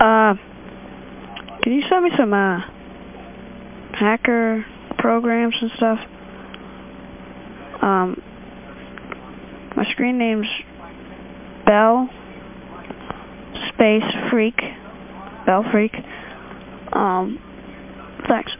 Uh, can you send me some, uh, hacker programs and stuff? Um, my screen name's Bell Space Freak. Bell Freak. Um, thanks.